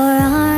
for our